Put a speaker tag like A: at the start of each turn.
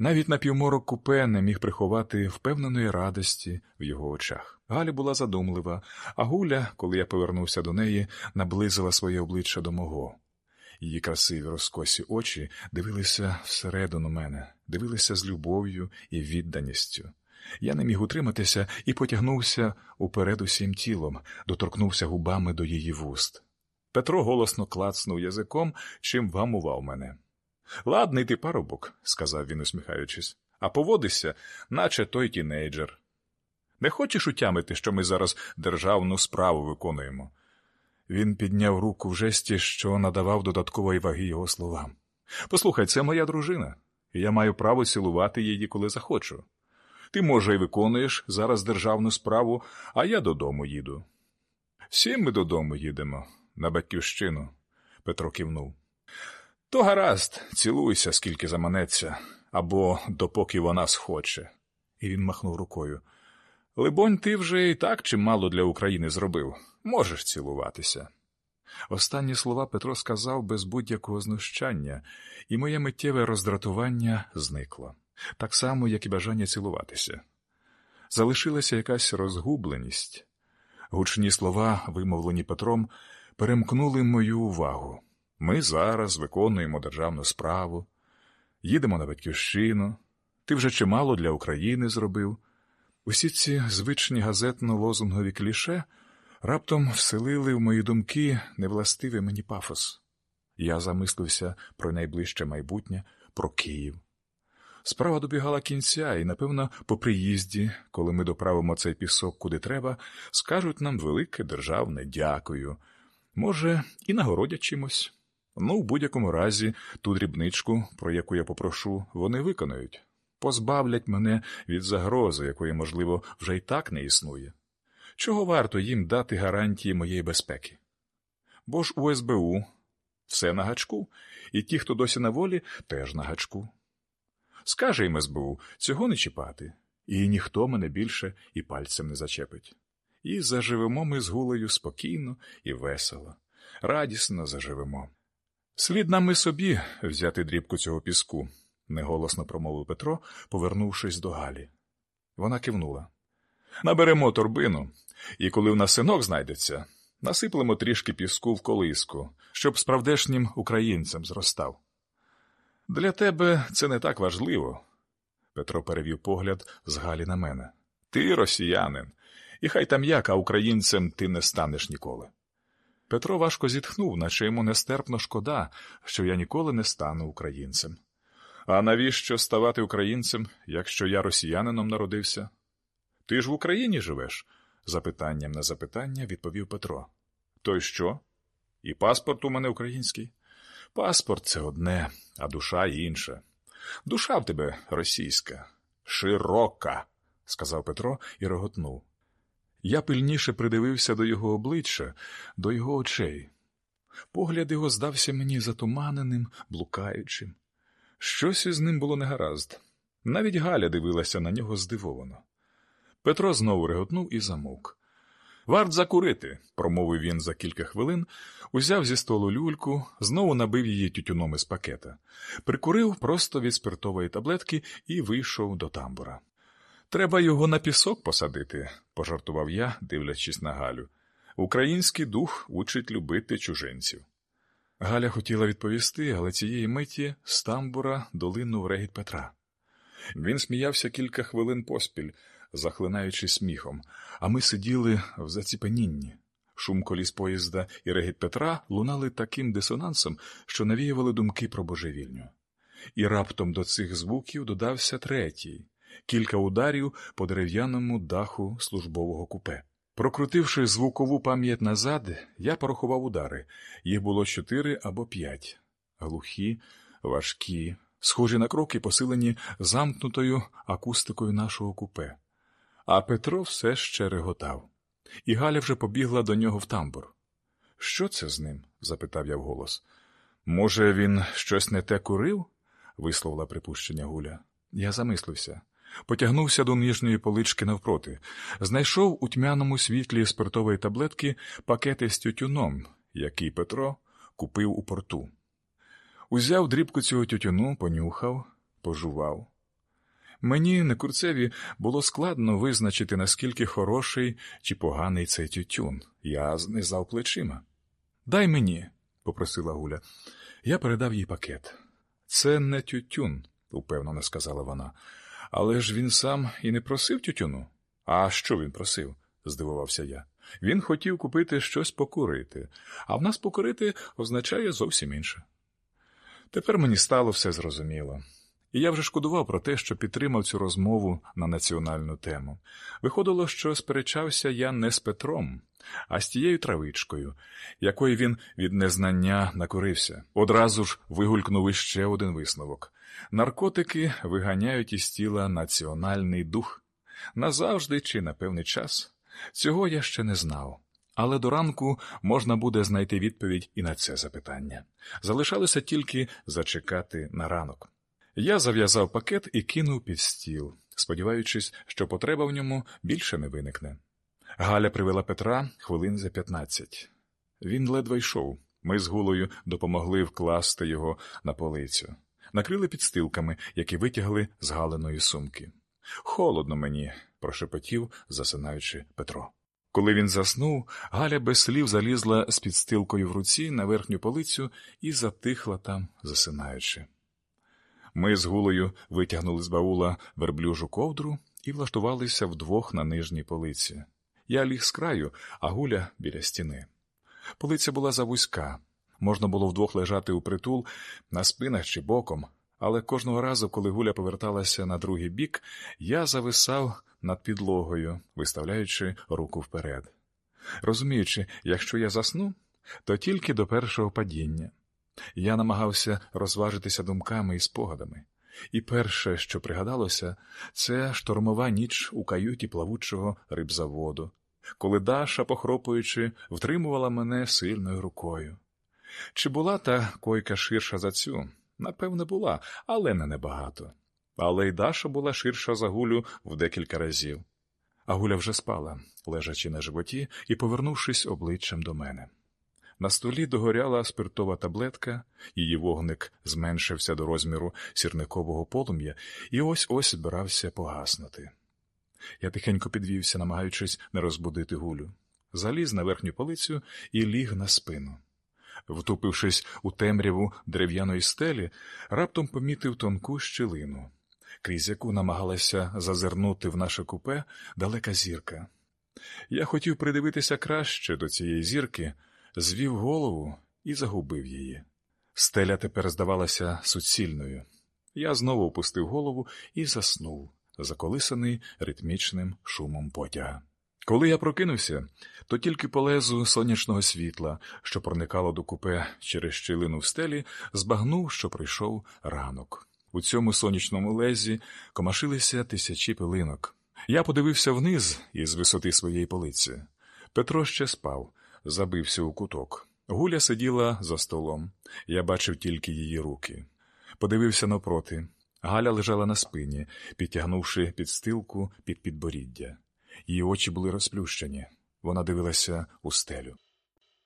A: Навіть напівморок купе не міг приховати впевненої радості в його очах. Галя була задумлива, а Гуля, коли я повернувся до неї, наблизила своє обличчя до мого. Її красиві розкосі очі дивилися всередину мене, дивилися з любов'ю і відданістю. Я не міг утриматися і потягнувся уперед усім тілом, доторкнувся губами до її вуст. Петро голосно клацнув язиком, чим вамував мене. Ладний ти парубок, сказав він, усміхаючись, а поводишся, наче той тінейджер. Не хочеш утямити, що ми зараз державну справу виконуємо? Він підняв руку в жесті, що надавав додаткової ваги його словам. Послухай, це моя дружина, і я маю право цілувати її, коли захочу. Ти, може, і виконуєш зараз державну справу, а я додому їду. Всі ми додому їдемо, на батьківщину, Петро кивнув. То гаразд, цілуйся, скільки заманеться, або допоки вона схоче. І він махнув рукою. Либонь, ти вже і так чимало для України зробив. Можеш цілуватися. Останні слова Петро сказав без будь-якого знущання, і моє миттєве роздратування зникло, так само, як і бажання цілуватися. Залишилася якась розгубленість. Гучні слова, вимовлені Петром, перемкнули мою увагу. Ми зараз виконуємо державну справу, їдемо на батьківщину. Ти вже чимало для України зробив. Усі ці звичні газетно-лозунгові кліше раптом вселили в мої думки невластивий мені пафос. Я замислився про найближче майбутнє, про Київ. Справа добігала кінця, і, напевно, по приїзді, коли ми доправимо цей пісок куди треба, скажуть нам велике державне дякую. Може, і нагородять чимось. Ну, в будь-якому разі, ту дрібничку, про яку я попрошу, вони виконають, позбавлять мене від загрози, якої, можливо, вже й так не існує. Чого варто їм дати гарантії моєї безпеки? Бо ж у СБУ все на гачку, і ті, хто досі на волі, теж на гачку. Скаже їм СБУ цього не чіпати, і ніхто мене більше і пальцем не зачепить. І заживемо ми з гулею спокійно і весело, радісно заживемо. Слід нам і собі взяти дрібку цього піску, неголосно промовив Петро, повернувшись до Галі. Вона кивнула. Наберемо торбину, і коли в нас синок знайдеться, насиплемо трішки піску в колиску, щоб справдешнім українцям зростав. Для тебе це не так важливо. Петро перевів погляд з Галі на мене. Ти росіянин, і хай там як, а українцем ти не станеш ніколи. Петро важко зітхнув, наче йому нестерпно шкода, що я ніколи не стану українцем. А навіщо ставати українцем, якщо я росіянином народився? Ти ж в Україні живеш? запитанням на запитання відповів Петро. То й що? І паспорт у мене український? Паспорт це одне, а душа інша. Душа в тебе російська, широка, сказав Петро і реготнув. Я пильніше придивився до його обличчя, до його очей. Погляд його здався мені затуманеним, блукаючим. Щось із ним було негаразд. Навіть Галя дивилася на нього здивовано. Петро знову реготнув і замовк. Варт закурити, промовив він за кілька хвилин, узяв зі столу люльку, знову набив її тютюном із пакета, прикурив просто від спиртової таблетки і вийшов до тамбура. Треба його на пісок посадити, пожартував я, дивлячись на Галю. Український дух учить любити чужинців. Галя хотіла відповісти, але цієї миті з тамбура долинув регіт Петра. Він сміявся кілька хвилин поспіль, захлинаючись сміхом, а ми сиділи в заціпенінні. Шум коліс поїзда і регіт Петра лунали таким дисонансом, що навіювали думки про божевільню. І раптом до цих звуків додався третій кілька ударів по дерев'яному даху службового купе. Прокрутивши звукову пам'ять назад, я порахував удари. Їх було чотири або п'ять. Глухі, важкі, схожі на кроки, посилені замкнутою акустикою нашого купе. А Петро все ще реготав. І Галя вже побігла до нього в тамбур. Що це з ним? запитав я вголос. Може, він щось не те курив? висловила припущення Гуля. Я замислився. Потягнувся до нижньої полички навпроти, знайшов у тьмяному світлі спиртової таблетки пакети з тютюном, який Петро купив у порту. Узяв дрібку цього тютюну, понюхав, пожував, Мені, не курцеві, було складно визначити, наскільки хороший чи поганий цей тютюн. Я знизав плечима. Дай мені, попросила Гуля. Я передав їй пакет. Це не тютюн, упевнено сказала вона. Але ж він сам і не просив тютюну. А що він просив? здивувався я. Він хотів купити щось покурити, а в нас покурити означає зовсім інше. Тепер мені стало все зрозуміло. І я вже шкодував про те, що підтримав цю розмову на національну тему. Виходило, що сперечався я не з Петром, а з тією травичкою, якої він від незнання накорився. Одразу ж вигулькнув іще один висновок наркотики виганяють із тіла національний дух назавжди чи на певний час. Цього я ще не знав. Але до ранку можна буде знайти відповідь і на це запитання. Залишалося тільки зачекати на ранок. Я зав'язав пакет і кинув під стіл, сподіваючись, що потреба в ньому більше не виникне. Галя привела Петра хвилин за п'ятнадцять. Він ледве йшов. Ми з гулою допомогли вкласти його на полицю, накрили підстилками, які витягли з галиної сумки. Холодно мені, прошепотів, засинаючи Петро. Коли він заснув, Галя без слів залізла з підстилкою в руці на верхню полицю і затихла там, засинаючи. Ми з гулою витягнули з баула верблюжу ковдру і влаштувалися вдвох на нижній полиці. Я ліг з краю, а гуля біля стіни. Полиця була завузька. Можна було вдвох лежати у притул на спинах чи боком, але кожного разу, коли гуля поверталася на другий бік, я зависав над підлогою, виставляючи руку вперед. Розуміючи, якщо я засну, то тільки до першого падіння. Я намагався розважитися думками і спогадами, і перше, що пригадалося, це штормова ніч у каюті плавучого рибзаводу, коли Даша, похропуючи, втримувала мене сильною рукою. Чи була та койка ширша за цю? Напевне, була, але не небагато. Але й Даша була ширша за гулю в декілька разів. А гуля вже спала, лежачи на животі і повернувшись обличчям до мене. На столі догоряла спиртова таблетка, її вогник зменшився до розміру сірникового полум'я і ось ось збирався погаснути. Я тихенько підвівся, намагаючись не розбудити гулю, заліз на верхню полицю і ліг на спину. Втупившись у темряву дерев'яної стелі, раптом помітив тонку щілину, крізь яку намагалася зазирнути в наше купе далека зірка. Я хотів придивитися краще до цієї зірки, звів голову і загубив її. Стеля тепер здавалася суцільною. Я знову опустив голову і заснув, заколисаний ритмічним шумом потяга. Коли я прокинувся, то тільки по лезу сонячного світла, що проникало до купе через щілину в стелі, збагнув, що прийшов ранок. У цьому сонячному лезі комашилися тисячі пилинок. Я подивився вниз із висоти своєї полиці. Петро ще спав, забився у куток. Гуля сиділа за столом. Я бачив тільки її руки. Подивився напроти. Галя лежала на спині, підтягнувши підстилку під підборіддя. Її очі були розплющені. Вона дивилася у стелю.